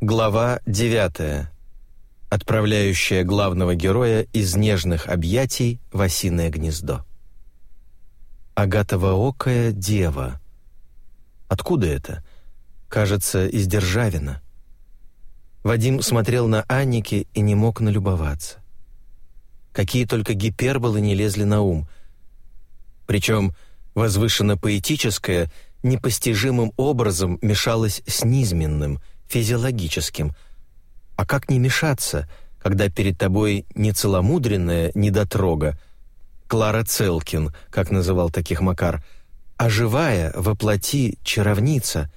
Глава 9. Отправляющая главного героя из нежных объятий в осиное гнездо. Агатово-окая дева. Откуда это? Кажется, из Державина. Вадим смотрел на Аннике и не мог налюбоваться. Какие только гиперболы не лезли на ум. Причем возвышенно-поэтическое непостижимым образом мешалось с низменным – физиологическим. А как не мешаться, когда перед тобой не целомудренная недотрога, Клара Целкин, как называл таких Макар, а живая, воплоти, чаровница,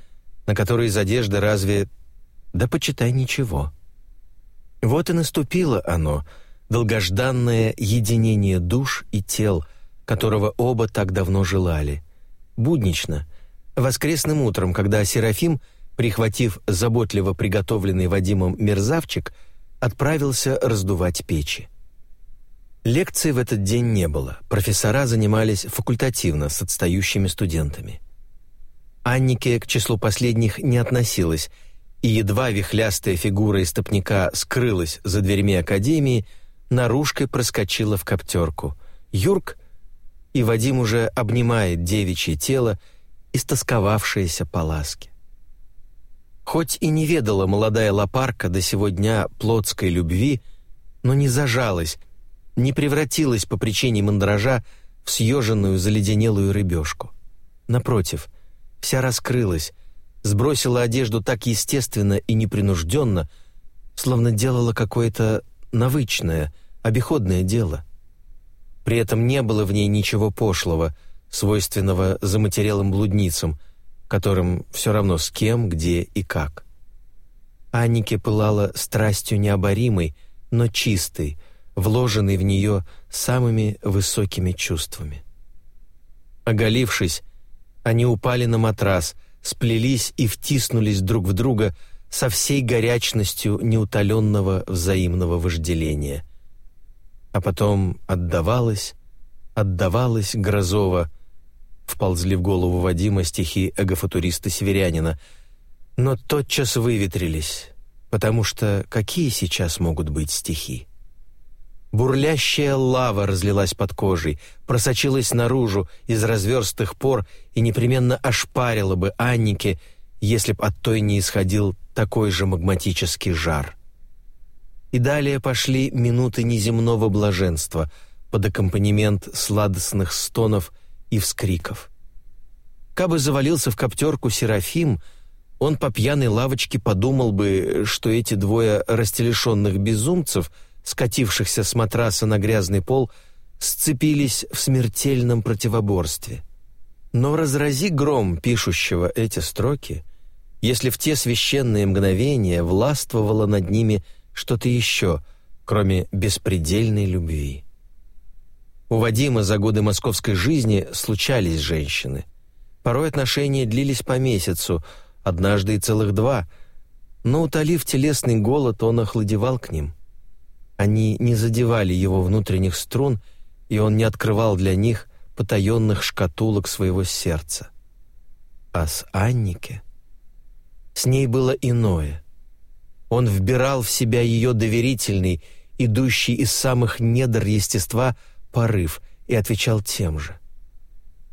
на которой из одежды разве... да почитай ничего. Вот и наступило оно, долгожданное единение душ и тел, которого оба так давно желали. Буднично, воскресным утром, когда Серафим — прихватив заботливо приготовленный Вадимом мерзавчик, отправился раздувать печи. Лекций в этот день не было, профессора занимались факультативно с отстающими студентами. Аннике к числу последних не относилась, и едва вихлястая фигура истопника скрылась за дверьми академии, наружкой проскочила в коптерку. Юрк, и Вадим уже обнимает девичье тело, истосковавшееся по ласке. Хоть и не ведала молодая лопарка до сего дня плотской любви, но не зажалась, не превратилась по причине мандража в съеженную заледенелую рыбешку. Напротив, вся раскрылась, сбросила одежду так естественно и непринужденно, словно делала какое-то навычное, обиходное дело. При этом не было в ней ничего пошлого, свойственного заматерелым блудницам — которым все равно с кем, где и как. Аннике пылала страстью необоримой, но чистой, вложенной в нее самыми высокими чувствами. Оголившись, они упали на матрас, сплелись и втиснулись друг в друга со всей горячностью неутоленного взаимного вожделения. А потом отдавалась, отдавалась Грозова, вползли в голову Вадима стихи эгофутуриста-северянина, но тотчас выветрились, потому что какие сейчас могут быть стихи? Бурлящая лава разлилась под кожей, просочилась наружу из разверстых пор и непременно ошпарила бы Аннике, если б от той не исходил такой же магматический жар. И далее пошли минуты неземного блаженства под аккомпанемент сладостных стонов и вскриков. Кабы завалился в коптерку Серафим, он по пьяной лавочке подумал бы, что эти двое растелешенных безумцев, скатившихся с матраса на грязный пол, сцепились в смертельном противоборстве. Но разрази гром пишущего эти строки, если в те священные мгновения властвовало над ними что-то еще, кроме беспредельной любви. У Вадима за годы московской жизни случались женщины. Порой отношения длились по месяцу, однажды и целых два, но, утолив телесный голод, он охладевал к ним. Они не задевали его внутренних струн, и он не открывал для них потаенных шкатулок своего сердца. А с Аннике... С ней было иное. Он вбирал в себя ее доверительный, идущий из самых недр естества – порыв и отвечал тем же.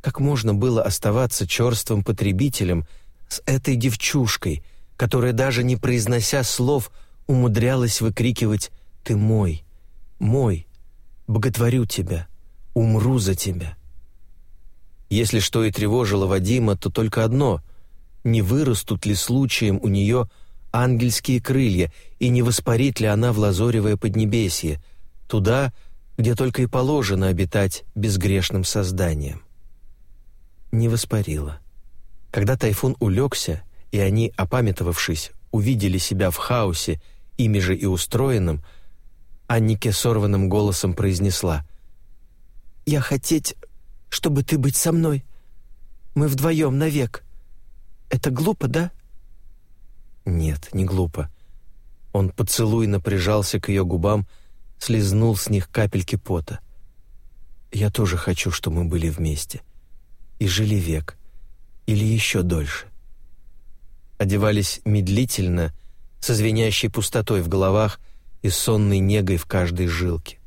Как можно было оставаться черствым потребителем с этой девчушкой, которая даже не произнося слов умудрялась выкрикивать «Ты мой, мой, боготворю тебя, умру за тебя». Если что и тревожило Вадима, то только одно — не вырастут ли случаем у нее ангельские крылья и не воспарит ли она в лазоревое поднебесье, туда, где только и положено обитать безгрешным созданием. Не воспарило. Когда тайфун улегся, и они, опамятовавшись, увидели себя в хаосе, ими же и устроенным, Аннике сорванным голосом произнесла «Я хотеть, чтобы ты быть со мной. Мы вдвоем навек. Это глупо, да?» «Нет, не глупо». Он поцелуйно прижался к ее губам, слезнул с них капельки пота. «Я тоже хочу, чтобы мы были вместе. И жили век. Или еще дольше». Одевались медлительно, со звенящей пустотой в головах и сонной негой в каждой жилке.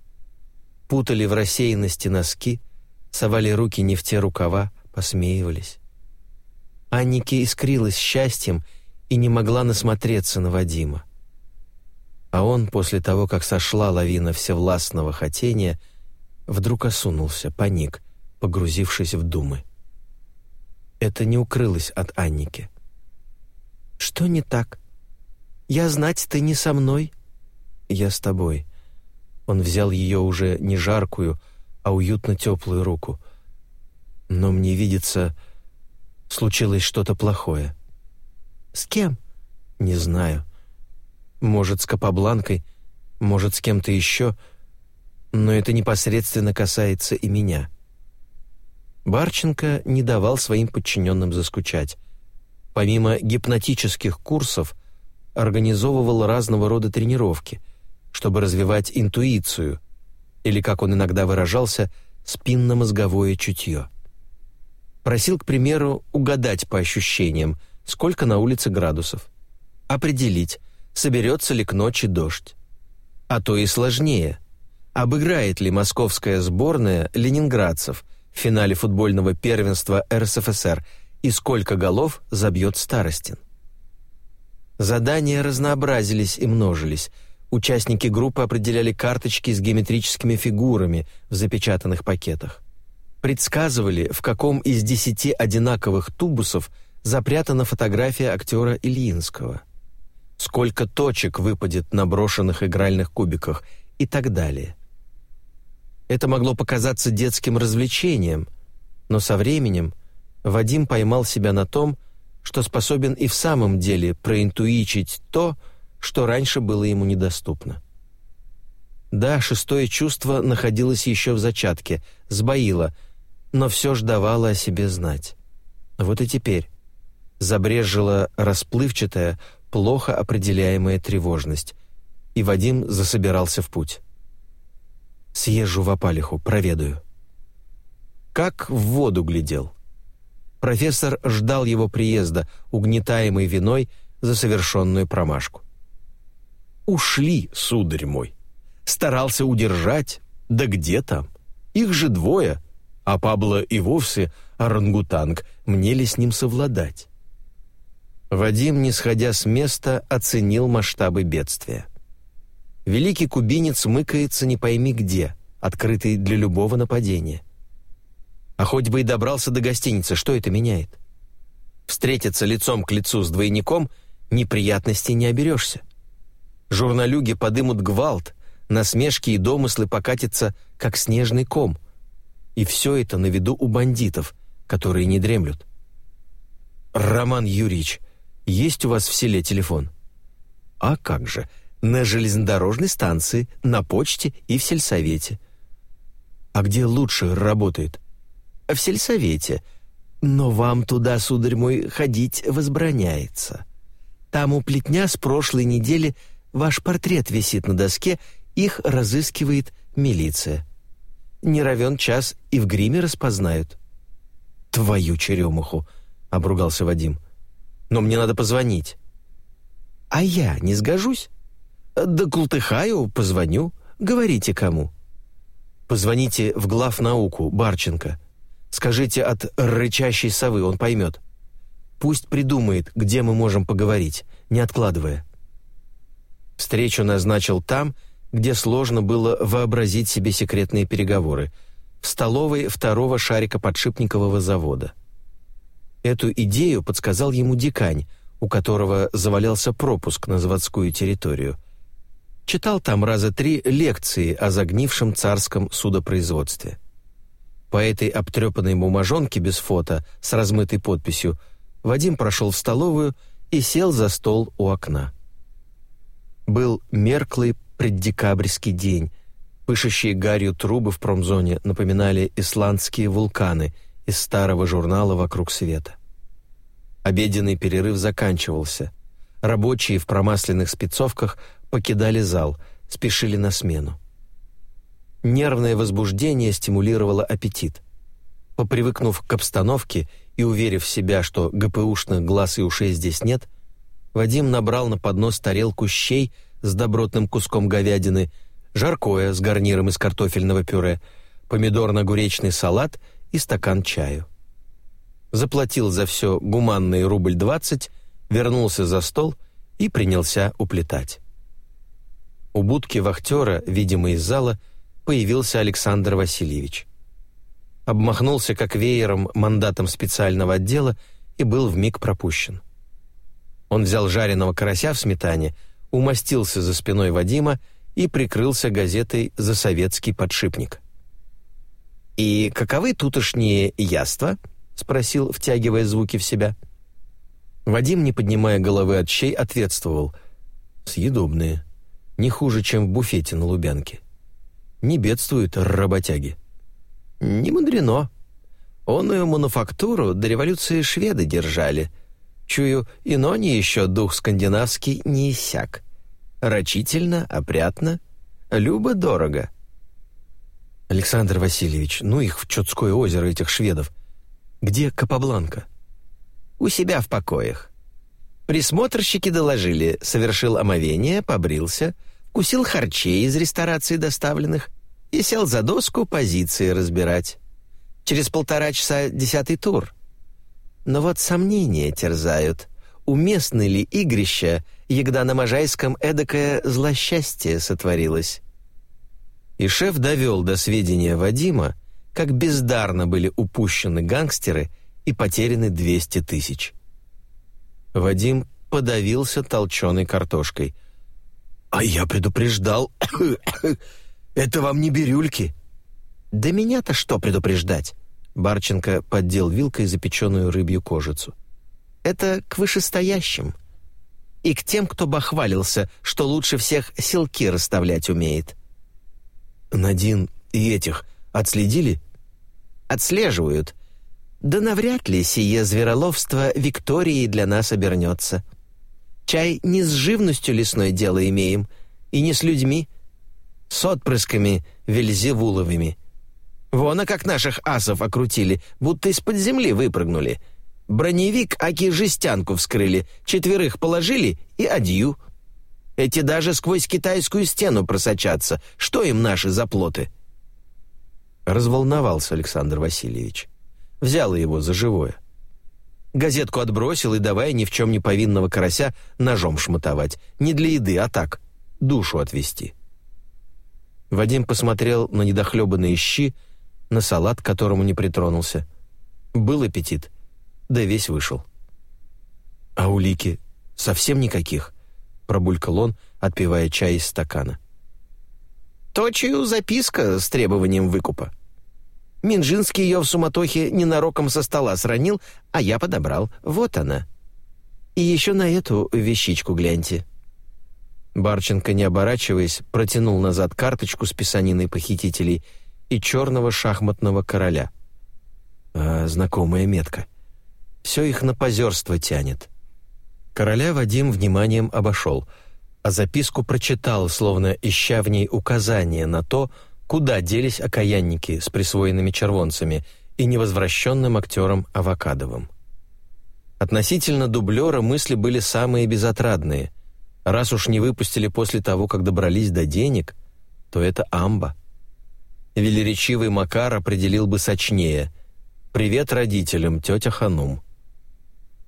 Путали в рассеянности носки, совали руки не в те рукава, посмеивались. Аннике искрилась счастьем и не могла насмотреться на Вадима. А он, после того, как сошла лавина всевластного хотения, вдруг осунулся, паник, погрузившись в думы. Это не укрылось от Анники. «Что не так? Я знать, ты не со мной?» «Я с тобой». Он взял ее уже не жаркую, а уютно теплую руку. «Но мне видится, случилось что-то плохое». «С кем?» «Не знаю. Может, с Капабланкой, может, с кем-то еще, но это непосредственно касается и меня». Барченко не давал своим подчиненным заскучать. Помимо гипнотических курсов, организовывал разного рода тренировки, чтобы развивать интуицию, или, как он иногда выражался, спинномозговое чутье. Просил, к примеру, угадать по ощущениям, сколько на улице градусов, определить, соберется ли к ночи дождь. А то и сложнее. Обыграет ли московская сборная ленинградцев в финале футбольного первенства РСФСР и сколько голов забьет Старостин. Задания разнообразились и множились. Участники группы определяли карточки с геометрическими фигурами в запечатанных пакетах. Предсказывали, в каком из десяти одинаковых тубусов запрятана фотография актера Ильинского – сколько точек выпадет на брошенных игральных кубиках и так далее. Это могло показаться детским развлечением, но со временем Вадим поймал себя на том, что способен и в самом деле проинтуичить то, что раньше было ему недоступно. Да, шестое чувство находилось еще в зачатке, сбоило, но все ж давало о себе знать. Вот и теперь забрежила расплывчатая, плохо определяемая тревожность, и Вадим засобирался в путь. «Съезжу в Апалиху, проведаю». Как в воду глядел. Профессор ждал его приезда, угнетаемый виной за совершенную промашку. «Ушли, сударь мой. Старался удержать, да где там? Их же двое, а Пабло и вовсе орангутанг, мне ли с ним совладать?» Вадим, не сходя с места, оценил масштабы бедствия. Великий кубинец мыкается не пойми где, открытый для любого нападения. А хоть бы и добрался до гостиницы, что это меняет? Встретиться лицом к лицу с двойником неприятностей не оберешься. Журналюги подымут гвалт, насмешки и домыслы покатятся, как снежный ком. И все это на виду у бандитов, которые не дремлют. «Роман Юрьевич», есть у вас в селе телефон?» «А как же, на железнодорожной станции, на почте и в сельсовете». «А где лучше работает?» «В сельсовете. Но вам туда, сударь мой, ходить возбраняется. Там у плетня с прошлой недели ваш портрет висит на доске, их разыскивает милиция. Не равен час и в гриме распознают». «Твою черемуху!» — обругался Вадим. — но мне надо позвонить». «А я не сгожусь?» «Да култыхаю, позвоню. Говорите кому». «Позвоните в главнауку Барченко. Скажите от рычащей совы, он поймет. Пусть придумает, где мы можем поговорить, не откладывая». Встречу назначил там, где сложно было вообразить себе секретные переговоры, в столовой второго шарика подшипникового завода. Эту идею подсказал ему дикань, у которого завалялся пропуск на заводскую территорию. Читал там раза три лекции о загнившем царском судопроизводстве. По этой обтрепанной бумажонке без фото с размытой подписью Вадим прошел в столовую и сел за стол у окна. Был мерклый преддекабрьский день. Пышущие гарью трубы в промзоне напоминали исландские вулканы — из старого журнала «Вокруг света». Обеденный перерыв заканчивался. Рабочие в промасленных спецовках покидали зал, спешили на смену. Нервное возбуждение стимулировало аппетит. Попривыкнув к обстановке и уверив себя, что ГПУшных глаз и ушей здесь нет, Вадим набрал на поднос тарелку щей с добротным куском говядины, жаркое с гарниром из картофельного пюре, помидорно-огуречный салат и стакан чаю. Заплатил за все гуманный рубль двадцать, вернулся за стол и принялся уплетать. У будки вахтера, видимо, из зала, появился Александр Васильевич. Обмахнулся как веером мандатом специального отдела и был вмиг пропущен. Он взял жареного карася в сметане, умостился за спиной Вадима и прикрылся газетой «За советский подшипник». «И каковы тутошние яства?» — спросил, втягивая звуки в себя. Вадим, не поднимая головы от щей, ответствовал. «Съедобные. Не хуже, чем в буфете на Лубянке. Не бедствуют работяги». «Не мудрено. Онную мануфактуру до революции шведы держали», Чую, и нони еще дух скандинавский не иссяк. Рачительно, опрятно, любо-дорого. Александр Васильевич, ну их в Чудское озеро, этих шведов. Где Капабланка? У себя в покоях. Присмотрщики доложили, совершил омовение, побрился, кусил харчей из ресторации доставленных и сел за доску позиции разбирать. Через полтора часа десятый тур — но вот сомнения терзают. Уместны ли игрища, егда на Можайском эдакое злосчастье сотворилось? И шеф довел до сведения Вадима, как бездарно были упущены гангстеры и потеряны 200 тысяч. Вадим подавился толченой картошкой. «А я предупреждал. Это вам не бирюльки». «Да меня-то что предупреждать? Барченко поддел вилкой запеченную рыбью кожицу. «Это к вышестоящим. И к тем, кто бахвалился, что лучше всех селки расставлять умеет». «Надин и этих отследили?» «Отслеживают. Да навряд ли сие звероловство Виктории для нас обернется. Чай не с живностью лесной дело имеем, и не с людьми, с отпрысками Вельзевуловыми». Вон, а как наших асов окрутили, будто из-под земли выпрыгнули. Броневик аки жестянку вскрыли, четверых положили и адью. Эти даже сквозь китайскую стену просочатся. Что им наши заплоты?» Разволновался Александр Васильевич. Взял его за живое. Газетку отбросил и давай ни в чем не повинного карася ножом шматовать. Не для еды, а так, душу отвести. Вадим посмотрел на недохлебанные щи, на салат, к которому не притронулся. Был аппетит, да весь вышел. «А улики совсем никаких?» — пробулькал он, отпивая чай из стакана. «Точью записка с требованием выкупа. Минжинский ее в суматохе ненароком со стола сранил, а я подобрал. Вот она. И еще на эту вещичку гляньте». Барченко, не оборачиваясь, протянул назад карточку с писаниной похитителей — и черного шахматного короля. А, знакомая метка. Все их на позерство тянет. Короля Вадим вниманием обошел, а записку прочитал, словно ища в ней указание на то, куда делись окаянники с присвоенными червонцами и невозвращенным актером Авокадовым. Относительно дублера мысли были самые безотрадные. Раз уж не выпустили после того, как добрались до денег, то это амба велеречивый Макар определил бы сочнее. «Привет родителям, тетя Ханум».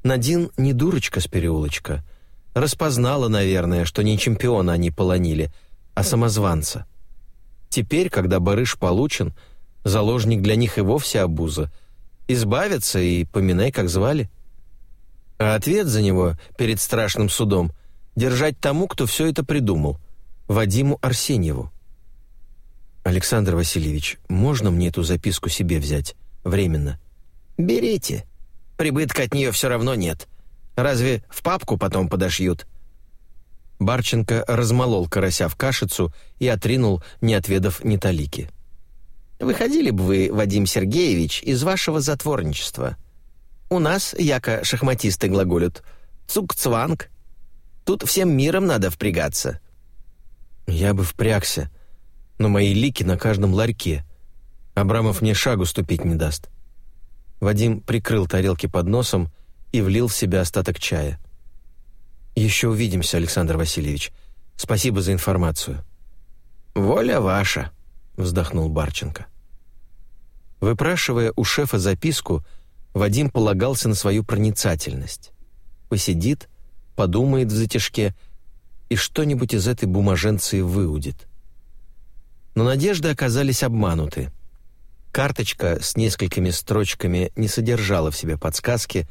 Надин не дурочка с переулочка. Распознала, наверное, что не чемпиона они полонили, а самозванца. Теперь, когда барыш получен, заложник для них и вовсе обуза. Избавиться и поминай, как звали. А ответ за него перед страшным судом держать тому, кто все это придумал, Вадиму Арсеньеву. «Александр Васильевич, можно мне эту записку себе взять? Временно?» «Берите. Прибытка от нее все равно нет. Разве в папку потом подошьют?» Барченко размолол карася в кашицу и отринул, не отведав ни талики. «Выходили бы вы, Вадим Сергеевич, из вашего затворничества. У нас, яко шахматисты глаголют, цук-цванг. Тут всем миром надо впрягаться». «Я бы впрягся», но мои лики на каждом ларьке. Абрамов мне шагу ступить не даст. Вадим прикрыл тарелки под носом и влил в себя остаток чая. «Еще увидимся, Александр Васильевич. Спасибо за информацию». «Воля ваша», — вздохнул Барченко. Выпрашивая у шефа записку, Вадим полагался на свою проницательность. Посидит, подумает в затяжке и что-нибудь из этой бумаженции выудит. Но надежды оказались обмануты. Карточка с несколькими строчками не содержала в себе подсказки,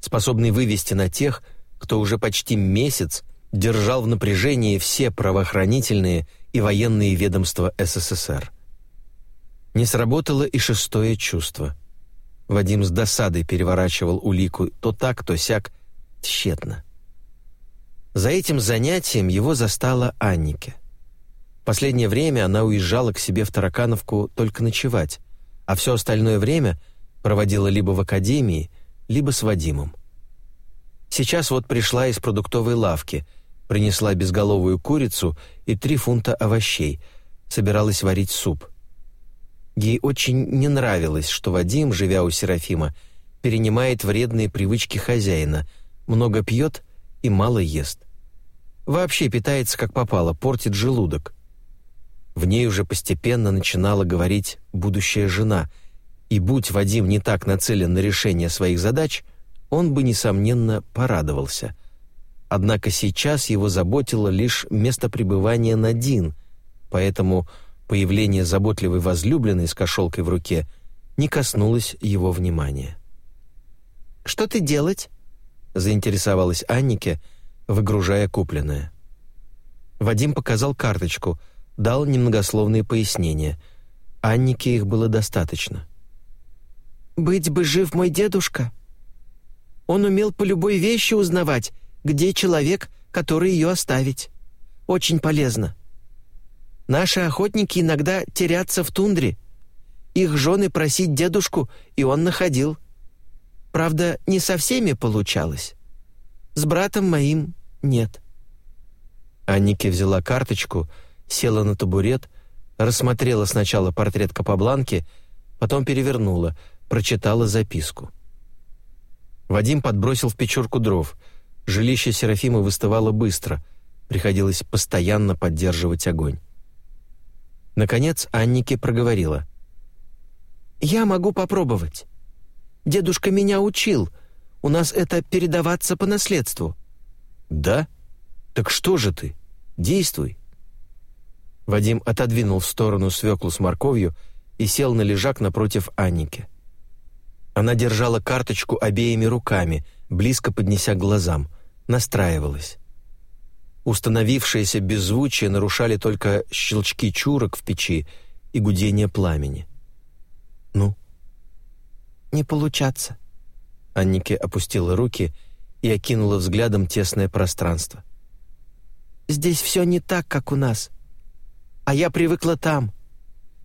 способной вывести на тех, кто уже почти месяц держал в напряжении все правоохранительные и военные ведомства СССР. Не сработало и шестое чувство. Вадим с досадой переворачивал улику то так, то сяк, тщетно. За этим занятием его застала Аннике. Последнее время она уезжала к себе в Таракановку только ночевать, а все остальное время проводила либо в академии, либо с Вадимом. Сейчас вот пришла из продуктовой лавки, принесла безголовую курицу и три фунта овощей, собиралась варить суп. Ей очень не нравилось, что Вадим, живя у Серафима, перенимает вредные привычки хозяина, много пьет и мало ест. Вообще питается как попало, портит желудок. В ней уже постепенно начинала говорить будущая жена, и будь Вадим не так нацелен на решение своих задач – он бы, несомненно, порадовался. Однако сейчас его заботило лишь место пребывания Надин, поэтому появление заботливой возлюбленной с кошелкой в руке не коснулось его внимания. «Что ты делать?» — заинтересовалась Аннике, выгружая купленное. Вадим показал карточку, дал немногословные пояснения. Аннике их было достаточно. «Быть бы жив мой дедушка!» Он умел по любой вещи узнавать, где человек, который ее оставить. Очень полезно. Наши охотники иногда терятся в тундре. Их жены просить дедушку, и он находил. Правда, не со всеми получалось. С братом моим нет». Аннике взяла карточку, села на табурет, рассмотрела сначала портрет Капабланки, потом перевернула, прочитала записку. Вадим подбросил в печурку дров. Жилище Серафима выставало быстро. Приходилось постоянно поддерживать огонь. Наконец Аннике проговорила. «Я могу попробовать. Дедушка меня учил. У нас это передаваться по наследству». «Да? Так что же ты? Действуй». Вадим отодвинул в сторону свеклу с морковью и сел на лежак напротив Анники. Она держала карточку обеими руками, близко поднеся к глазам, настраивалась. Установившееся беззвучие нарушали только щелчки чурок в печи и гудение пламени. «Ну?» «Не получаться». Аннике опустила руки и окинула взглядом тесное пространство. «Здесь все не так, как у нас. А я привыкла там.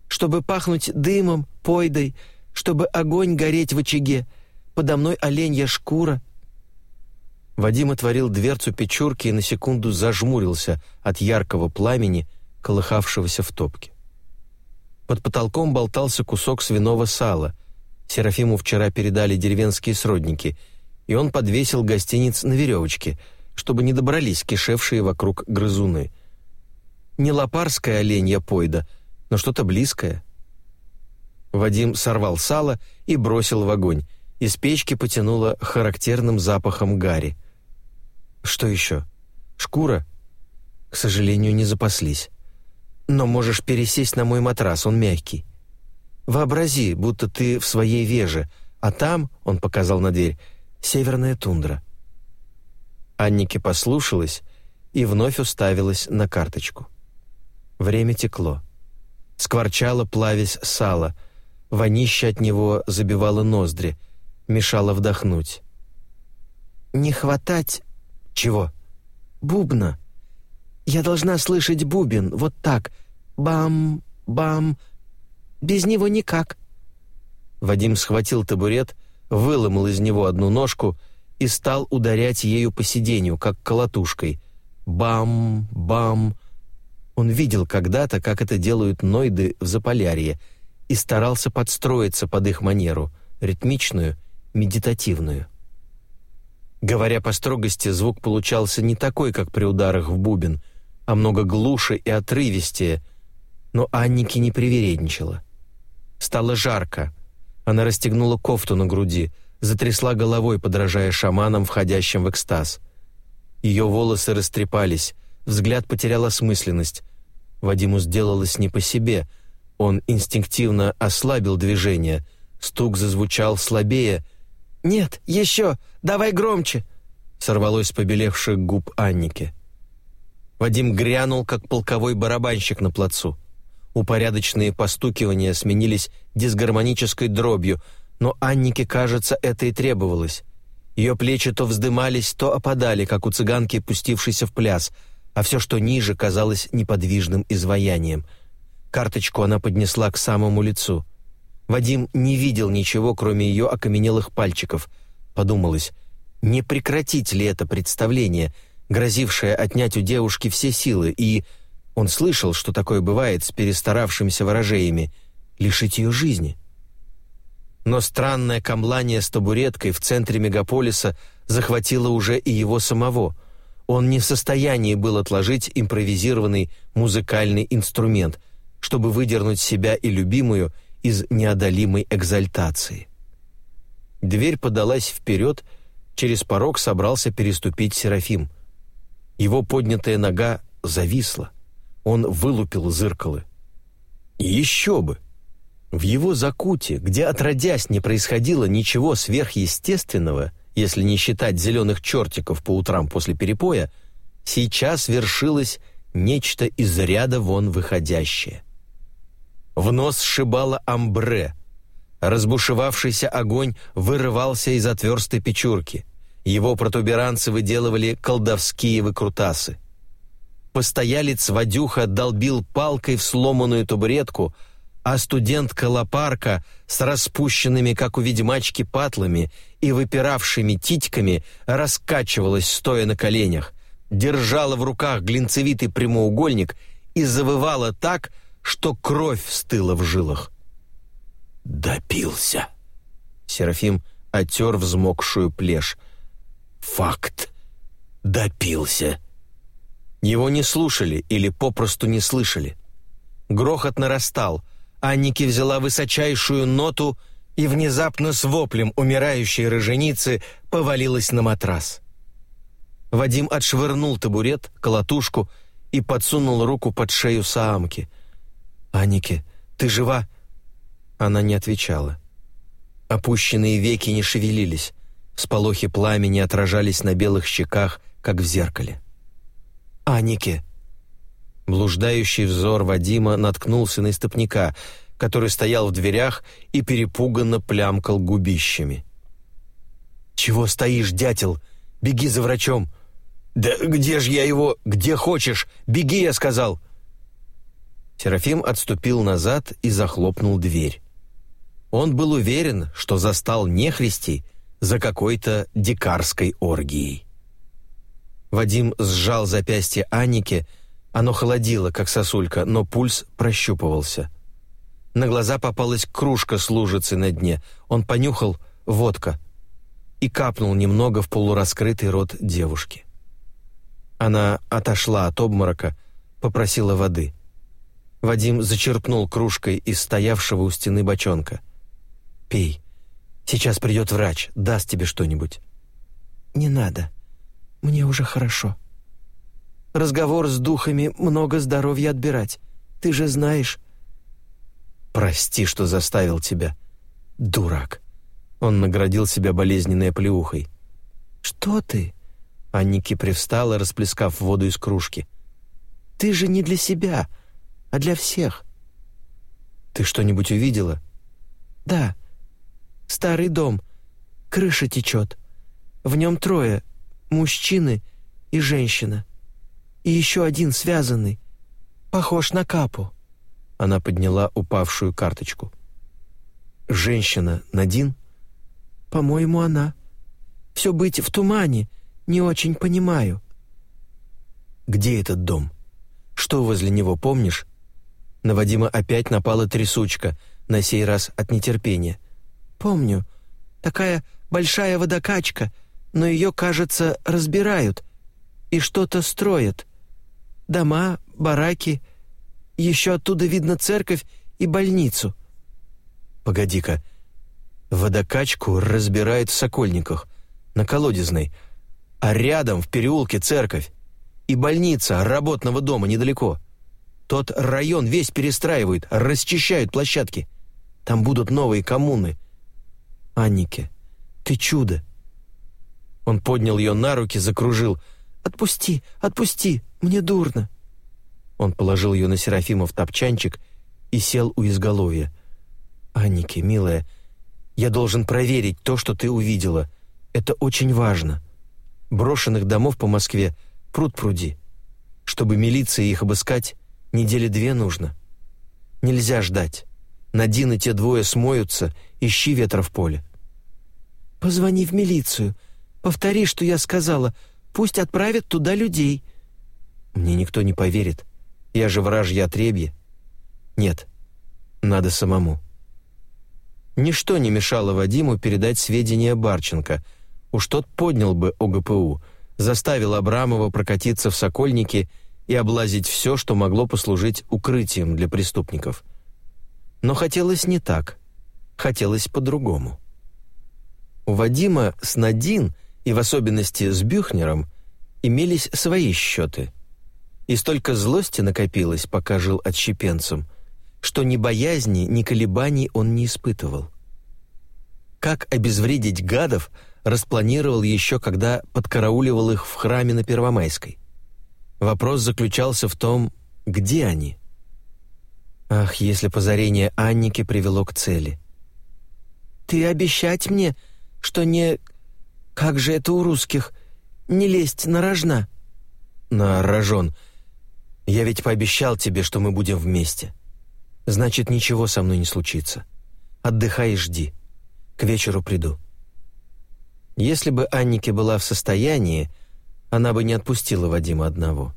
Чтобы пахнуть дымом, пойдой, чтобы огонь гореть в очаге, подо мной оленья шкура». Вадим отворил дверцу печурки и на секунду зажмурился от яркого пламени, колыхавшегося в топке. Под потолком болтался кусок свиного сала. Серафиму вчера передали деревенские сродники, и он подвесил гостиниц на веревочке, чтобы не добрались кишевшие вокруг грызуны. Не лопарская оленья пойда, но что-то близкое — Вадим сорвал сало и бросил в огонь. Из печки потянуло характерным запахом гари. «Что еще? Шкура?» «К сожалению, не запаслись. Но можешь пересесть на мой матрас, он мягкий. Вообрази, будто ты в своей веже, а там, — он показал на дверь, — северная тундра». Аннике послушалась и вновь уставилась на карточку. Время текло. Скворчало, плавясь сало — Вонище от него забивало ноздри, мешало вдохнуть. «Не хватать...» «Чего?» «Бубна. Я должна слышать бубен, вот так. Бам, бам. Без него никак». Вадим схватил табурет, выломал из него одну ножку и стал ударять ею по сиденью, как колотушкой. Бам, бам. Он видел когда-то, как это делают нойды в Заполярье — и старался подстроиться под их манеру, ритмичную, медитативную. Говоря по строгости, звук получался не такой, как при ударах в бубен, а много глуше и отрывистее, но Анники не привередничала. Стало жарко. Она расстегнула кофту на груди, затрясла головой, подражая шаманам, входящим в экстаз. Ее волосы растрепались, взгляд потерял осмысленность. Вадиму сделалось не по себе. Он инстинктивно ослабил движение. Стук зазвучал слабее. «Нет, еще! Давай громче!» сорвалось с побелевших губ Анники. Вадим грянул, как полковой барабанщик на плацу. Упорядоченные постукивания сменились дисгармонической дробью, но Аннике, кажется, это и требовалось. Ее плечи то вздымались, то опадали, как у цыганки, пустившейся в пляс, а все, что ниже, казалось неподвижным изваянием. Карточку она поднесла к самому лицу. Вадим не видел ничего, кроме ее окаменелых пальчиков. Подумалось, не прекратить ли это представление, грозившее отнять у девушки все силы, и... Он слышал, что такое бывает с перестаравшимися ворожеями, лишить ее жизни. Но странное камлание с табуреткой в центре мегаполиса захватило уже и его самого. Он не в состоянии был отложить импровизированный музыкальный инструмент, чтобы выдернуть себя и любимую из неодолимой экзальтации. Дверь подалась вперед, через порог собрался переступить Серафим. Его поднятая нога зависла. Он вылупил зыркало. Еще бы! В его закуте, где отродясь не происходило ничего сверхъестественного, если не считать зеленых чертиков по утрам после перепоя, сейчас вершилось нечто из ряда вон выходящее. В нос сшибало амбре. Разбушевавшийся огонь вырывался из отверстой печурки. Его протуберанцы выделывали колдовские выкрутасы. Постоялец Вадюха долбил палкой в сломанную табуретку, а студентка Лопарка с распущенными, как у ведьмачки, патлами и выпиравшими титьками раскачивалась, стоя на коленях, держала в руках глинцевитый прямоугольник и завывала так, что кровь стыла в жилах. «Допился!» Серафим отер взмокшую плешь. «Факт! Допился!» Его не слушали или попросту не слышали. Грохот нарастал. Анники взяла высочайшую ноту и внезапно с воплем умирающей рыженицы повалилась на матрас. Вадим отшвырнул табурет, колотушку и подсунул руку под шею Саамки. «Аннике, ты жива?» Она не отвечала. Опущенные веки не шевелились. Сполохи пламени отражались на белых щеках, как в зеркале. Анике. Блуждающий взор Вадима наткнулся на истопника, который стоял в дверях и перепуганно плямкал губищами. «Чего стоишь, дятел? Беги за врачом!» «Да где ж я его? Где хочешь? Беги!» — я сказал. Серафим отступил назад и захлопнул дверь. Он был уверен, что застал нехристей за какой-то дикарской оргией. Вадим сжал запястье Анники, оно холодило, как сосулька, но пульс прощупывался. На глаза попалась кружка с лужицей на дне. Он понюхал водка и капнул немного в полураскрытый рот девушки. Она отошла от обморока, попросила воды. Вадим зачерпнул кружкой из стоявшего у стены бочонка. «Пей. Сейчас придет врач, даст тебе что-нибудь». «Не надо», мне уже хорошо. Разговор с духами много здоровья отбирать. Ты же знаешь. Прости, что заставил тебя. Дурак. Он наградил себя болезненной плеухой. Что ты? Анники привстала, расплескав воду из кружки. Ты же не для себя, а для всех. Ты что-нибудь увидела? Да. Старый дом. Крыша течет. В нем трое, мужчины и женщина. И еще один связанный, похож на капу». Она подняла упавшую карточку. «Женщина Надин?» «По-моему, она. Все быть в тумане, не очень понимаю». «Где этот дом? Что возле него, помнишь?» На Вадима опять напала трясучка, на сей раз от нетерпения. «Помню. Такая большая водокачка, но ее, кажется, разбирают и что-то строят. Дома, бараки, еще оттуда видно церковь и больницу». «Погоди-ка, водокачку разбирает в Сокольниках, на Колодезной, а рядом в переулке церковь и больница работного дома недалеко. Тот район весь перестраивают, расчищают площадки. Там будут новые коммуны. Аннике, ты чудо!» Он поднял ее на руки, закружил. «Отпусти, отпусти, мне дурно». Он положил ее на Серафимов топчанчик и сел у изголовья. «Аннике, милая, я должен проверить то, что ты увидела. Это очень важно. Брошенных домов по Москве пруд пруди. Чтобы милиции их обыскать, недели две нужно. Нельзя ждать. Надин и те двое смоются, ищи ветра в поле». «Позвони в милицию. Повтори, что я сказала. Пусть отправят туда людей». «Мне никто не поверит. Я же вражья отребье». «Нет, надо самому». Ничто не мешало Вадиму передать сведения Барченко. Уж тот поднял бы ОГПУ, заставил Абрамова прокатиться в Сокольники и облазить все, что могло послужить укрытием для преступников. Но хотелось не так. Хотелось по-другому. У Вадима с Надин, и в особенности с Бюхнером, имелись свои счеты. И столько злости накопилось, пока жил отщепенцем, что ни боязни, ни колебаний он не испытывал. Как обезвредить гадов распланировал еще, когда подкарауливал их в храме на Первомайской. Вопрос заключался в том, где они. Ах, если позарение Анники привело к цели. «Ты обещать мне, что не... Как же это у русских? Не лезть на рожна?» «На рожон. Я ведь пообещал тебе, что мы будем вместе. Значит, ничего со мной не случится. Отдыхай и жди. К вечеру приду». Если бы Аннике была в состоянии, она бы не отпустила Вадима одного.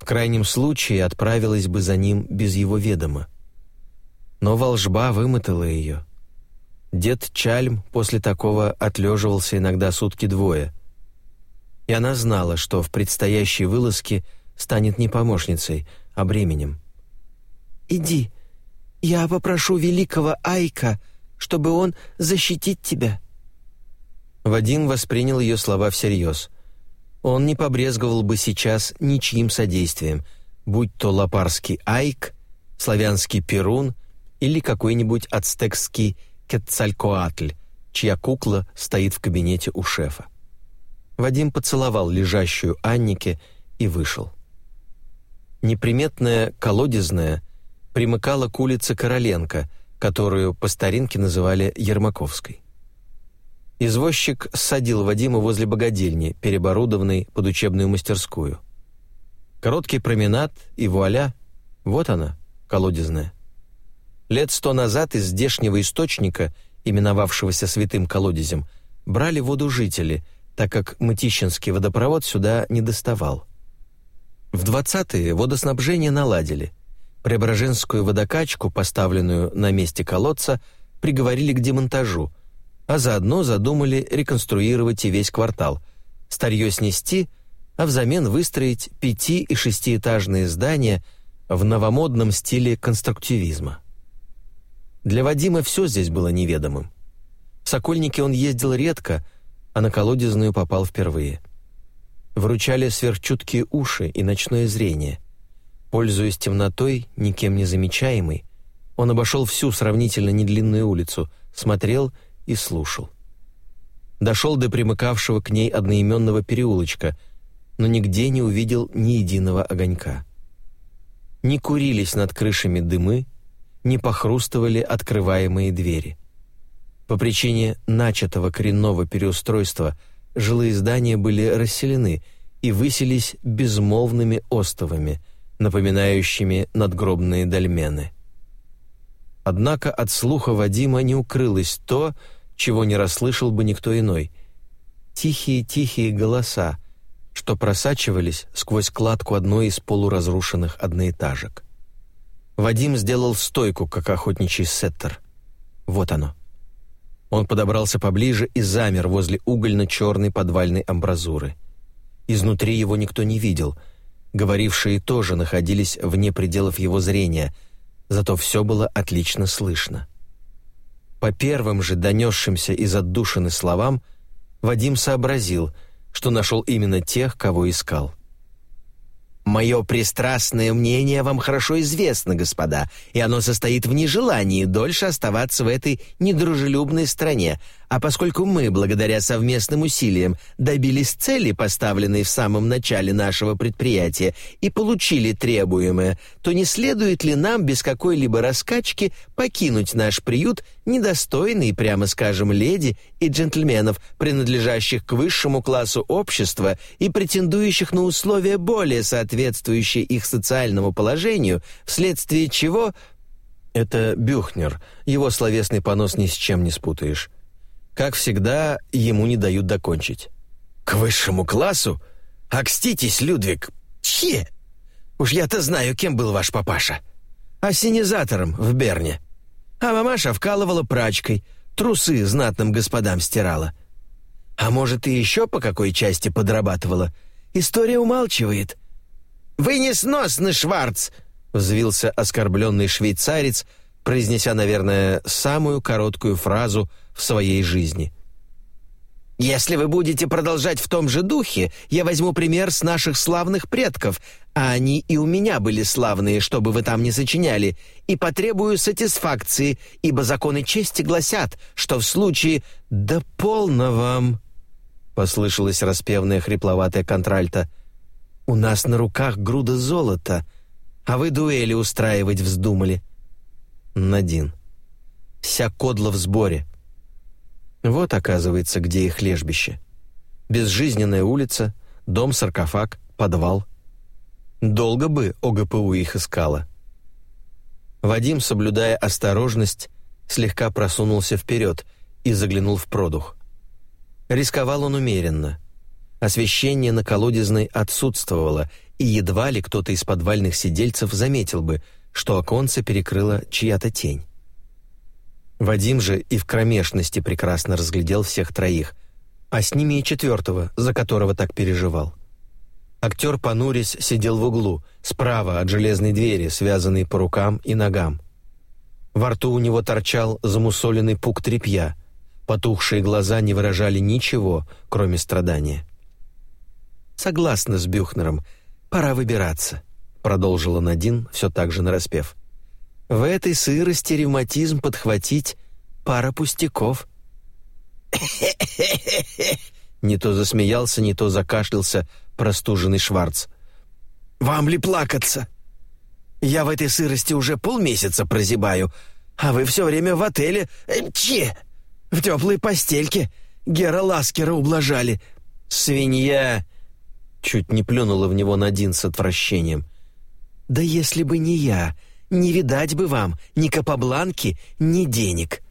В крайнем случае отправилась бы за ним без его ведома. Но волжба вымотала ее. Дед Чальм после такого отлеживался иногда сутки двое. И она знала, что в предстоящей вылазке станет не помощницей, а бременем. «Иди, я попрошу великого Айка, чтобы он защитить тебя». Вадим воспринял ее слова всерьез. Он не побрезговал бы сейчас ничьим содействием, будь то лапарский Айк, славянский Перун или какой-нибудь ацтекский Кетцалькоатль, чья кукла стоит в кабинете у шефа. Вадим поцеловал лежащую Аннике и вышел. Неприметная колодезная примыкала к улице Короленко, которую по старинке называли Ермаковской. Извозчик садил Вадима возле богадельни, переборудованной под учебную мастерскую. Короткий променад, и вуаля, вот она, колодезная. Лет сто назад из здешнего источника, именовавшегося Святым Колодезем, брали воду жители, так как Мытищинский водопровод сюда не доставал. В 20-е водоснабжение наладили. Преображенскую водокачку, поставленную на месте колодца, приговорили к демонтажу, а заодно задумали реконструировать и весь квартал, старье снести, а взамен выстроить пяти- и шестиэтажные здания в новомодном стиле конструктивизма. Для Вадима все здесь было неведомым. В Сокольники он ездил редко, а на колодезную попал впервые. Вручали сверхчуткие уши и ночное зрение. Пользуясь темнотой, никем не замечаемый, он обошел всю сравнительно недлинную улицу, смотрел и слушал. Дошел до примыкавшего к ней одноименного переулочка, но нигде не увидел ни единого огонька. Не курились над крышами дымы, не похрустывали открываемые двери. По причине начатого коренного переустройства жилые здания были расселены и высились безмолвными остовами, напоминающими надгробные дольмены. Однако от слуха Вадима не укрылось то, чего не расслышал бы никто иной. Тихие-тихие голоса, что просачивались сквозь кладку одной из полуразрушенных одноэтажек. Вадим сделал стойку, как охотничий сеттер. Вот оно. Он подобрался поближе и замер возле угольно-черной подвальной амбразуры. Изнутри его никто не видел. Говорившие тоже находились вне пределов его зрения, зато все было отлично слышно. По первым же донесшимся из отдушины словам Вадим сообразил, что нашел именно тех, кого искал. Мое пристрастное мнение вам хорошо известно, господа, и оно состоит в нежелании дольше оставаться в этой недружелюбной стране, а поскольку мы, благодаря совместным усилиям, добились цели, поставленной в самом начале нашего предприятия, и получили требуемое, то не следует ли нам без какой-либо раскачки покинуть наш приют, недостойный, прямо скажем, леди и джентльменов, принадлежащих к высшему классу общества и претендующих на условия более соответствующие их социальному положению, вследствие чего... Это Бюхнер, его словесный понос ни с чем не спутаешь. Как всегда, ему не дают докончить. «К высшему классу? Акститесь, Людвиг! Че? Уж я-то знаю, кем был ваш папаша. Ассенизатором в Берне. А мамаша вкалывала прачкой, трусы знатным господам стирала. А может, и еще по какой части подрабатывала? История умалчивает. «Вы несносный, Шварц!» — взвился оскорбленный швейцарец, произнеся, наверное, самую короткую фразу — в своей жизни. «Если вы будете продолжать в том же духе, я возьму пример с наших славных предков, а они и у меня были славные, чтобы вы там не сочиняли, и потребую сатисфакции, ибо законы чести гласят, что в случае «да полно вам», — послышалась распевная хрипловатая контральта, «у нас на руках груда золота, а вы дуэли устраивать вздумали». Надин. Вся кодла в сборе — вот, оказывается, где их лежбище. Безжизненная улица, дом-саркофаг, подвал. Долго бы ОГПУ их искала. Вадим, соблюдая осторожность, слегка просунулся вперед и заглянул в продух. Рисковал он умеренно. Освещение на колодезной отсутствовало, и едва ли кто-то из подвальных сидельцев заметил бы, что оконце перекрыла чья-то тень. Вадим же и в кромешности прекрасно разглядел всех троих, а с ними и четвертого, за которого так переживал. Актер, понурясь, сидел в углу, справа от железной двери, связанной по рукам и ногам. Во рту у него торчал замусоленный пук тряпья. Потухшие глаза не выражали ничего, кроме страдания. «Согласна с Бюхнером. Пора выбираться», — продолжила Надин, все так же нараспев. В этой сырости ревматизм подхватить пара пустяков. Не то засмеялся, не то закашлялся простуженный Шварц. «Вам ли плакаться? Я в этой сырости уже полмесяца прозябаю, а вы все время в отеле... Э, че? В теплой постельке. Гера Ласкера ублажали. Свинья!» Чуть не плюнула в него Надин с отвращением. «Да если бы не я, не видать бы вам ни Капабланки, ни денег».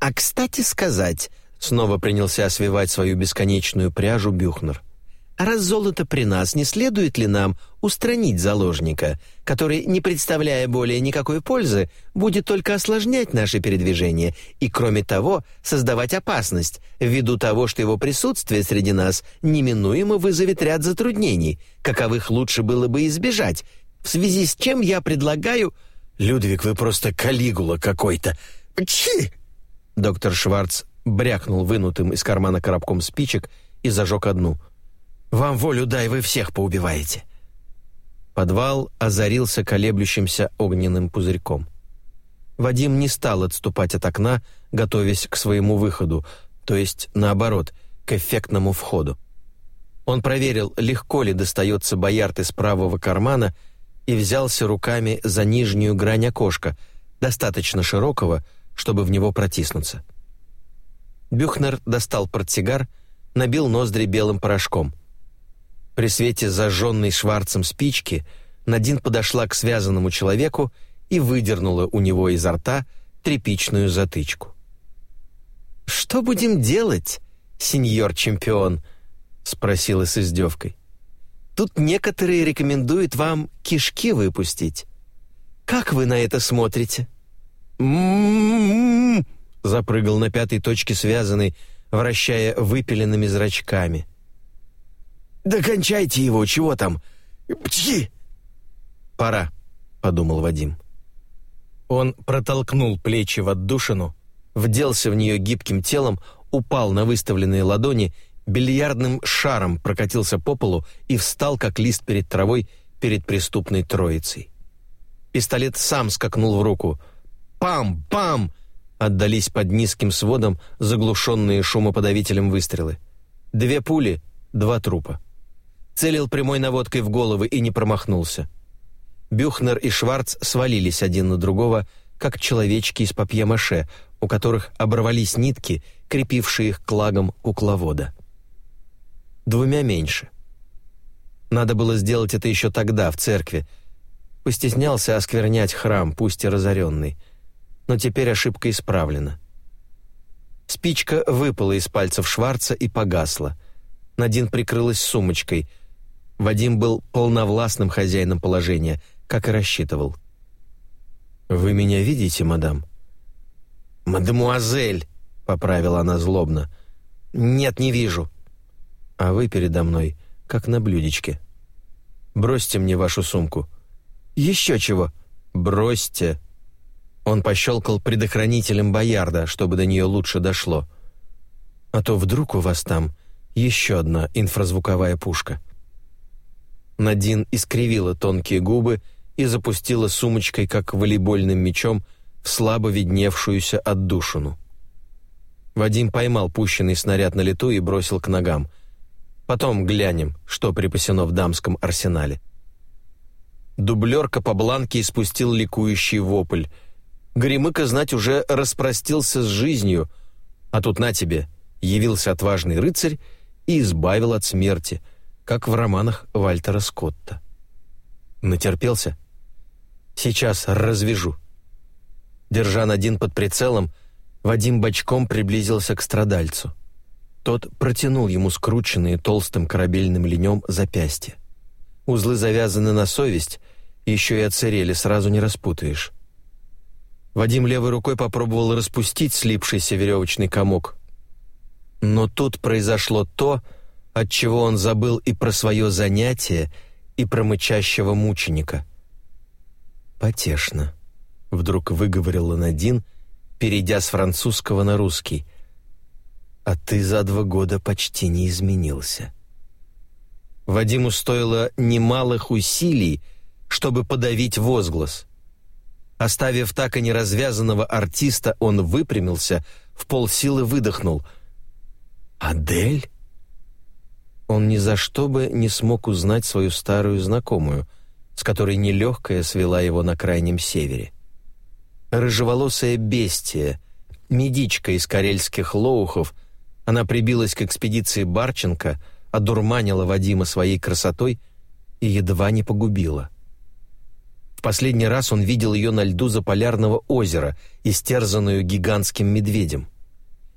«А кстати сказать», — снова принялся освивать свою бесконечную пряжу Бюхнер, «раз золото при нас, не следует ли нам устранить заложника, который, не представляя более никакой пользы, будет только осложнять наше передвижение и, кроме того, создавать опасность, ввиду того, что его присутствие среди нас неминуемо вызовет ряд затруднений, каковых лучше было бы избежать, в связи с чем я предлагаю...» «Людвиг, вы просто калигула какой-то!» «Чи!» Доктор Шварц брякнул вынутым из кармана коробком спичек и зажег одну. «Вам волю дай, вы всех поубиваете!» Подвал озарился колеблющимся огненным пузырьком. Вадим не стал отступать от окна, готовясь к своему выходу, то есть, наоборот, к эффектному входу. Он проверил, легко ли достается Боярд из правого кармана и взялся руками за нижнюю грань окошка, достаточно широкого, чтобы в него протиснуться. Бюхнер достал портсигар, набил ноздри белым порошком. При свете зажженной шварцем спички Надин подошла к связанному человеку и выдернула у него изо рта тряпичную затычку. «Что будем делать, сеньор-чемпион?» — спросила с издевкой. Тут некоторые рекомендуют вам кишки выпустить. Как вы на это смотрите?» «М-м-м!» запрыгал на пятой точке связанный, вращая выпиленными зрачками. «Докончайте его, чего там? Пчхи!» «Пора», — подумал Вадим. Он протолкнул плечи в отдушину, вделся в нее гибким телом, упал на выставленные ладони, бильярдным шаром прокатился по полу и встал, как лист перед травой, перед преступной троицей. Пистолет сам скакнул в руку. «Пам! Пам!» Отдались под низким сводом заглушенные шумоподавителем выстрелы. Две пули, два трупа. Целил прямой наводкой в головы и не промахнулся. Бюхнер и Шварц свалились один на другого, как человечки из папье-маше, у которых оборвались нитки, крепившие их к лагам кукловода. Двумя меньше. Надо было сделать это еще тогда, в церкви. Постеснялся осквернять храм, пусть и разоренный. Но теперь ошибка исправлена. Спичка выпала из пальцев Шварца и погасла. Надин прикрылась сумочкой. Вадим был полновластным хозяином положения — как и рассчитывал. «Вы меня видите, мадам?» «Мадемуазель!» — поправила она злобно. «Нет, не вижу». «А вы передо мной, как на блюдечке. Бросьте мне вашу сумку». «Еще чего?» «Бросьте». Он пощелкал предохранителем боярда, чтобы до нее лучше дошло. «А то вдруг у вас там еще одна инфразвуковая пушка». Надин искривила тонкие губы и запустила сумочкой, как волейбольным мячом, в слабо видневшуюся отдушину. Вадим поймал пущенный снаряд на лету и бросил к ногам. Потом глянем, что припасено в дамском арсенале. Дублер Капабланки испустил ликующий вопль. Горемыка, знать, уже распростился с жизнью, а тут на тебе явился отважный рыцарь и избавил от смерти, как в романах Вальтера Скотта. Натерпелся? Сейчас развяжу». Держа Надин под прицелом, Вадим бочком приблизился к страдальцу. Тот протянул ему скрученные толстым корабельным ленем запястья. Узлы завязаны на совесть, еще и отсырели, сразу не распутаешь. Вадим левой рукой попробовал распустить слипшийся веревочный комок. Но тут произошло то, от чего он забыл и про свое занятие, и про мычащего мученика — «Потешно», — вдруг выговорила Надин, перейдя с французского на русский. «А ты за два года почти не изменился». Вадиму стоило немалых усилий, чтобы подавить возглас. Оставив так и неразвязанного артиста, он выпрямился, в полсилы выдохнул. «Адель?» Он ни за что бы не смог узнать свою старую знакомую — с которой нелегкая свела его на крайнем севере. Рыжеволосая бестия, медичка из карельских лоухов, она прибилась к экспедиции Барченко, одурманила Вадима своей красотой и едва не погубила. В последний раз он видел ее на льду Заполярного озера, истерзанную гигантским медведем.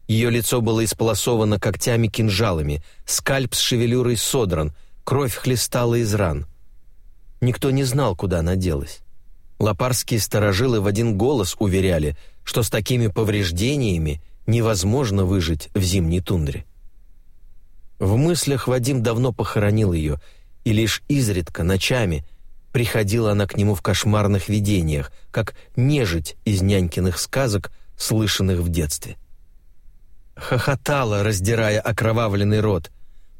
Ее лицо было исполосовано когтями-кинжалами, скальп с шевелюрой содран, кровь хлестала из ран. Никто не знал, куда она делась. Лопарские сторожилы в один голос уверяли, что с такими повреждениями невозможно выжить в зимней тундре. В мыслях Вадим давно похоронил ее, и лишь изредка, ночами, приходила она к нему в кошмарных видениях, как нежить из нянькиных сказок, слышанных в детстве. Хохотала, раздирая окровавленный рот,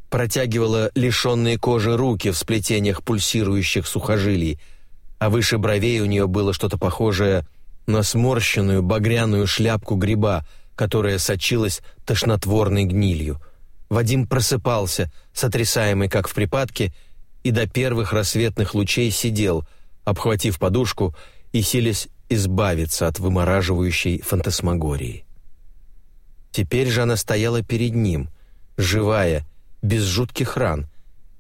протягивала лишенные кожи руки в сплетениях пульсирующих сухожилий, а выше бровей у нее было что-то похожее на сморщенную багряную шляпку гриба, которая сочилась тошнотворной гнилью. Вадим просыпался, сотрясаемый как в припадке, и до первых рассветных лучей сидел, обхватив подушку и силясь избавиться от вымораживающей фантасмагории. Теперь же она стояла перед ним, живая, без жутких ран,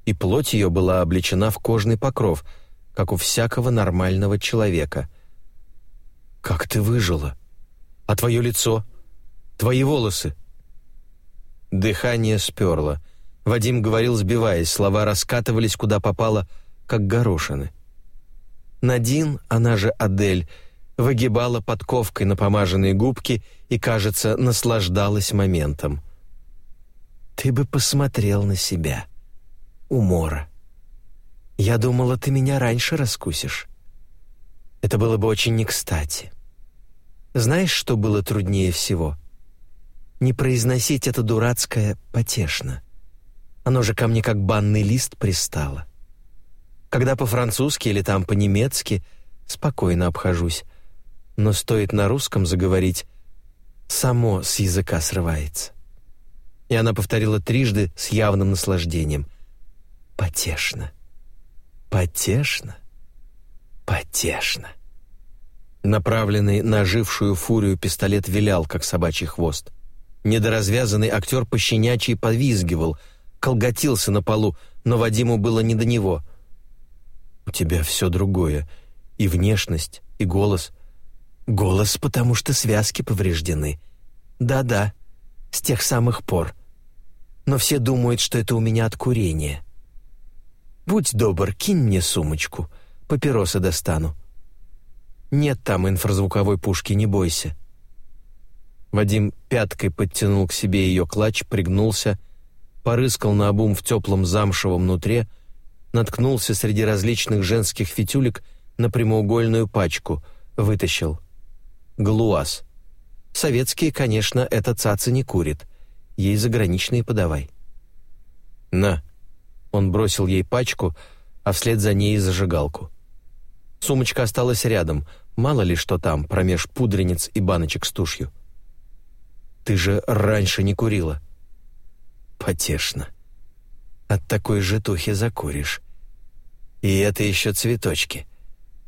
и плоть ее была облечена в кожный покров, как у всякого нормального человека. «Как ты выжила? А твое лицо? Твои волосы?» Дыхание сперло. Вадим говорил, сбиваясь, слова раскатывались куда попало, как горошины. Надин, она же Адель, выгибала подковкой напомаженные губки и, кажется, наслаждалась моментом. «Ты бы посмотрел на себя, умора. Я думала, ты меня раньше раскусишь. Это было бы очень не кстати. Знаешь, что было труднее всего? Не произносить это дурацкое «потешно». Оно же ко мне как банный лист пристало. Когда по-французски или там по-немецки спокойно обхожусь, но стоит на русском заговорить, само с языка срывается. И она повторила трижды с явным наслаждением. «Потешно, потешно, потешно». Направленный на жившую фурию пистолет вилял, как собачий хвост. Недоразвязанный актер пощенячий подвизгивал, колготился на полу, но Вадиму было не до него. «У тебя все другое. И внешность, и голос. Голос, потому что связки повреждены. Да-да, с тех самых пор. Но все думают, что это у меня от курения. Будь добр, кинь мне сумочку, папиросы достану. Нет там инфразвуковой пушки, не бойся». Вадим пяткой подтянул к себе ее клатч, пригнулся, порыскал на обум в теплом замшевом нутре, наткнулся среди различных женских фитюлек на прямоугольную пачку, вытащил. Глуаз. Советские, конечно, это цаца не курит. Ей заграничные подавай. «На». Он бросил ей пачку, а вслед за ней зажигалку. Сумочка осталась рядом, мало ли что там, промеж пудрениц и баночек с тушью. «Ты же раньше не курила». «Потешно. От такой житухи закуришь. И это еще цветочки.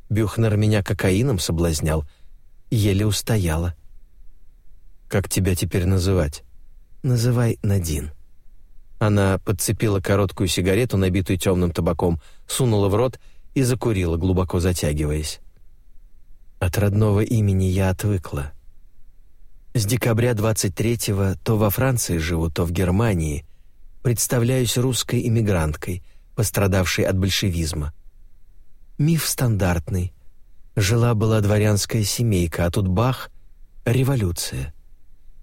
Бюхнер меня кокаином соблазнял, еле устояла». «Как тебя теперь называть?» «Называй Надин». Она подцепила короткую сигарету, набитую темным табаком, сунула в рот и закурила, глубоко затягиваясь. От родного имени я отвыкла. С декабря 23-го то во Франции живу, то в Германии. Представляюсь русской иммигранткой, пострадавшей от большевизма. Миф стандартный. Жила-была дворянская семейка, а тут бах — революция.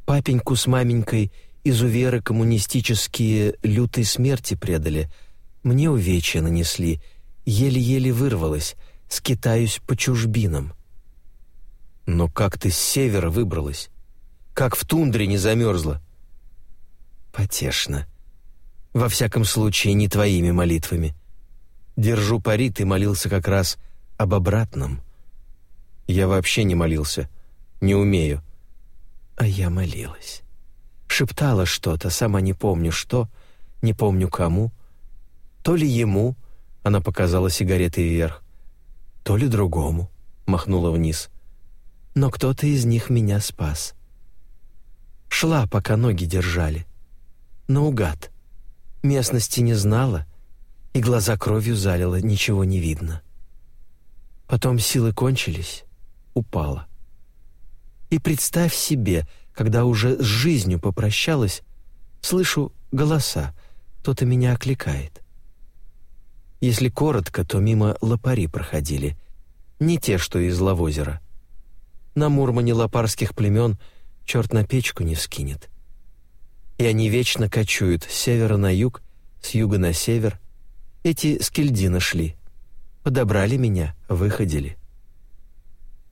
Папеньку с маменькой изуверы коммунистические лютой смерти предали, мне увечья нанесли, еле-еле вырвалась, скитаюсь по чужбинам. Но как ты с севера выбралась? Как в тундре не замерзла? Потешно. Во всяком случае, не твоими молитвами. Держу пари, ты молился как раз об обратном. Я вообще не молился. Не умею. А я молилась. Шептала что-то, сама не помню что, не помню кому. То ли ему, она показала сигареты вверх, то ли другому, махнула вниз. Но кто-то из них меня спас. Шла, пока ноги держали. Наугад. Местности не знала, и глаза кровью залила, ничего не видно. Потом силы кончились, упала. И представь себе, когда уже с жизнью попрощалась, слышу голоса, кто-то меня окликает. Если коротко, то мимо лопари проходили, не те, что из Лавозера. На мурмане лопарских племен черт на печку не вскинет. И они вечно кочуют с севера на юг, с юга на север. Эти с Кельдина шли. Подобрали меня, выходили.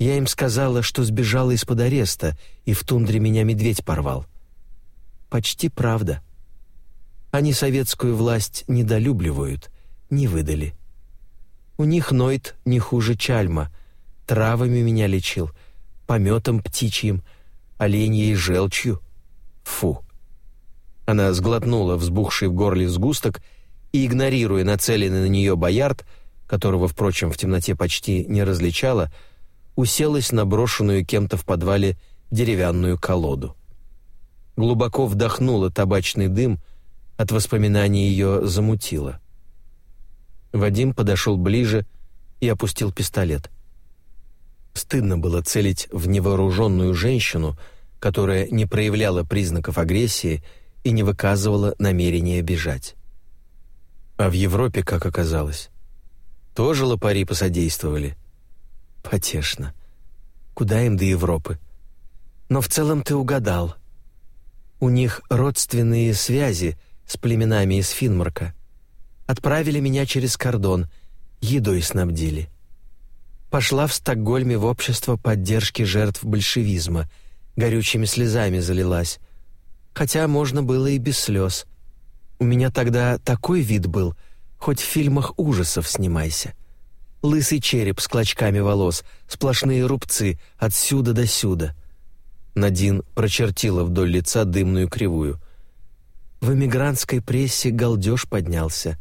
Я им сказала, что сбежала из-под ареста, и в тундре меня медведь порвал. Почти правда. Они советскую власть недолюбливают, не выдали. У них Нойт не хуже Чальма. Травами меня лечил, пометом птичьим, оленьей желчью. Фу. Она сглотнула взбухший в горле сгусток и, игнорируя нацеленный на нее боярд, которого, впрочем, в темноте почти не различала, уселась на брошенную кем-то в подвале деревянную колоду. Глубоко вдохнула табачный дым, от воспоминаний ее замутило. Вадим подошел ближе и опустил пистолет. Стыдно было целить в невооруженную женщину, которая не проявляла признаков агрессии и не выказывала намерения бежать. А в Европе, как оказалось, тоже лопари посодействовали. Потешно. Куда им до Европы? Но в целом ты угадал. У них родственные связи с племенами из Финмарка. Отправили меня через кордон, едой снабдили. Пошла в Стокгольме в общество поддержки жертв большевизма, горючими слезами залилась. Хотя можно было и без слез. У меня тогда такой вид был, хоть в фильмах ужасов снимайся. Лысый череп с клочками волос, сплошные рубцы отсюда до сюда. Надин прочертила вдоль лица дымную кривую. В эмигрантской прессе галдеж поднялся.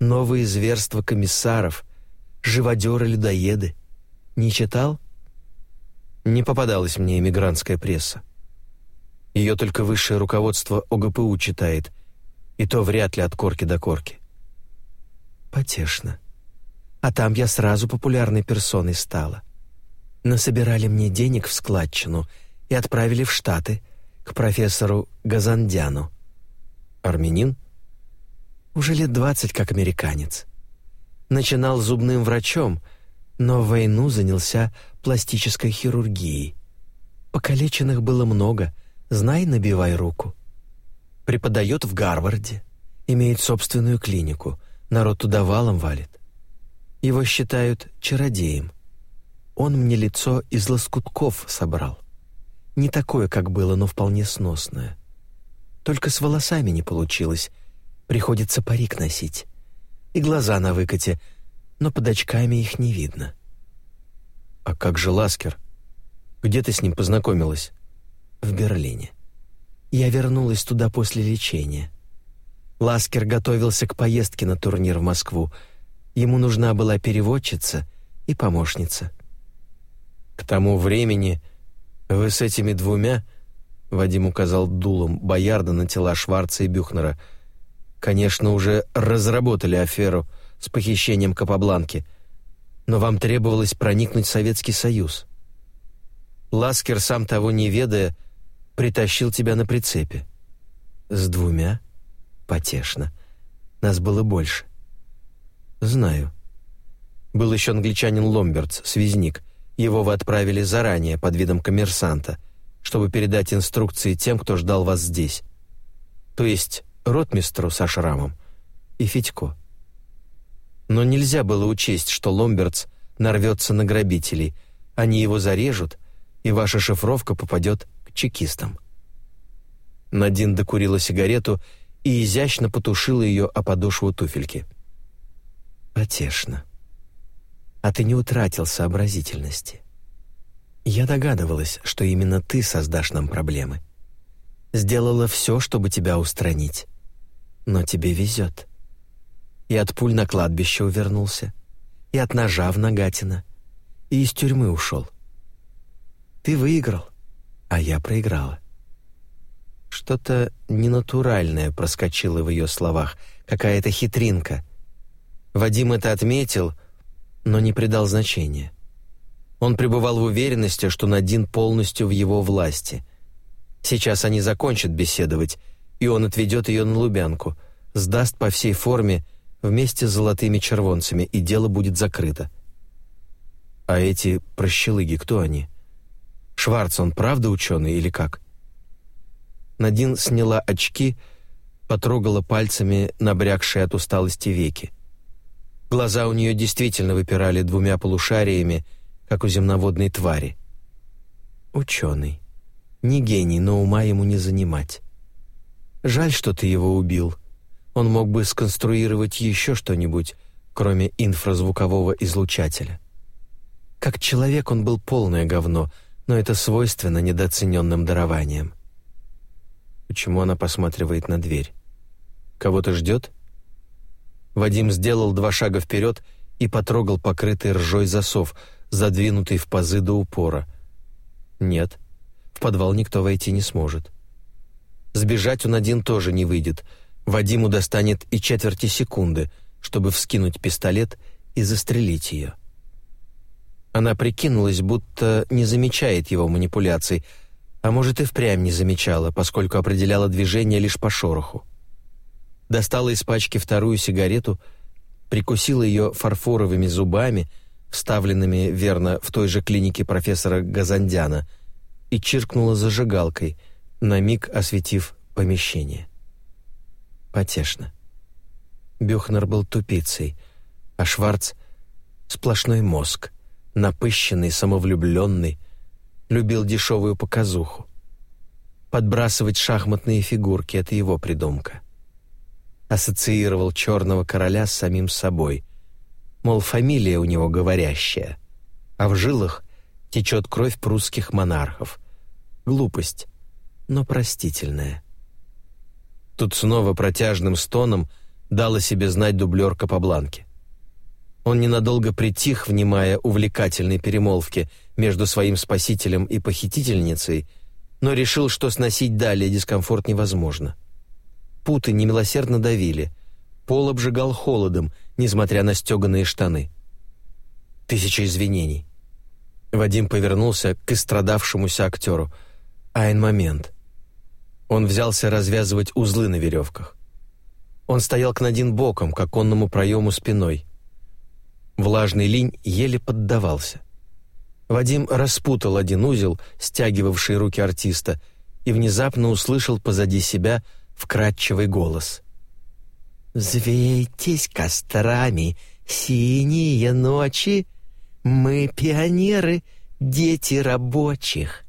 Новые зверства комиссаров, живодеры-людоеды. Не читал? Не попадалась мне эмигрантская пресса. Ее только высшее руководство ОГПУ читает, и то вряд ли от корки до корки. Потешно. А там я сразу популярной персоной стала. Насобирали мне денег в складчину и отправили в Штаты к профессору Газандяну. Армянин? Уже лет двадцать как американец. Начинал зубным врачом, но в войну занялся пластической хирургией. Покалеченных было много, знай, набивай руку. Преподает в Гарварде, имеет собственную клинику, народ туда валом валит. Его считают чародеем. Он мне лицо из лоскутков собрал. Не такое, как было, но вполне сносное. Только с волосами не получилось. Приходится парик носить. И глаза на выкате, но под очками их не видно. А как же Ласкер? Где ты с ним познакомилась? В Берлине. Я вернулась туда после лечения. Ласкер готовился к поездке на турнир в Москву, Ему нужна была переводчица и помощница. К тому времени вы с этими двумя, Вадим указал дулом Боярда на тела Шварца и Бюхнера, конечно, уже разработали аферу с похищением Капабланки, но вам требовалось проникнуть в Советский Союз. Ласкер, сам того не ведая, притащил тебя на прицепе. С двумя? Потешно. Нас было больше. «Знаю». Был еще англичанин Ломбертс, связник. Его вы отправили заранее, под видом коммерсанта, чтобы передать инструкции тем, кто ждал вас здесь. То есть ротмистру со шрамом и Федько. Но нельзя было учесть, что Ломбертс нарвется на грабителей. Они его зарежут, и ваша шифровка попадет к чекистам. Надин докурила сигарету и изящно потушила ее о подошву туфельки. Потешно. А ты не утратил сообразительности. Я догадывалась, что именно ты создашь нам проблемы. Сделала все, чтобы тебя устранить. Но тебе везет. И от пуль на кладбище увернулся, и от ножа в Нагатино, и из тюрьмы ушел. Ты выиграл, а я проиграла. Что-то ненатуральное проскочило в ее словах, какая-то хитринка — Вадим это отметил, но не придал значения. Он пребывал в уверенности, что Надин полностью в его власти. Сейчас они закончат беседовать, и он отведет ее на Лубянку, сдаст по всей форме вместе с золотыми червонцами, и дело будет закрыто. А эти прощелыги, кто они? Шварц, он правда ученый или как? Надин сняла очки, потрогала пальцами набрякшие от усталости веки. Глаза у нее действительно выпирали двумя полушариями, как у земноводной твари. Ученый. Не гений, но ума ему не занимать. Жаль, что ты его убил. Он мог бы сконструировать еще что-нибудь, кроме инфразвукового излучателя. Как человек он был полное говно, но это свойственно недооцененным дарованиям. Почему она посматривает на дверь? Кого-то ждет? — Вадим сделал два шага вперед и потрогал покрытый ржой засов, задвинутый в пазы до упора. Нет, в подвал никто войти не сможет. Сбежать он один тоже не выйдет. Вадиму достанет и четверти секунды, чтобы вскинуть пистолет и застрелить ее. Она прикинулась, будто не замечает его манипуляций, а может и впрямь не замечала, поскольку определяла движение лишь по шороху достала из пачки вторую сигарету, прикусила ее фарфоровыми зубами, вставленными верно в той же клинике профессора Газандяна, и чиркнула зажигалкой, на миг осветив помещение. Потешно. Бюхнер был тупицей, а Шварц — сплошной мозг, напыщенный, самовлюбленный, любил дешевую показуху. Подбрасывать шахматные фигурки — это его придумка. Ассоциировал черного короля с самим собой. Мол, фамилия у него говорящая, а в жилах течет кровь прусских монархов. Глупость, но простительная. Тут снова протяжным стоном дала себе знать дублерка по бланке. Он ненадолго притих, внимая увлекательной перемолвке между своим спасителем и похитительницей, но решил, что сносить далее дискомфорт невозможно. Путы немилосердно давили, пол обжигал холодом, несмотря на стеганые штаны. Тысяча извинений. Вадим повернулся к истрадавшемуся актеру. Айн момент. Он взялся развязывать узлы на веревках. Он стоял к Надин боком, к оконному проему спиной. Влажный линь еле поддавался. Вадим распутал один узел, стягивавший руки артиста, и внезапно услышал позади себя вкрадчивый голос. «Взвейтесь кострами, синие ночи, мы пионеры, дети рабочих».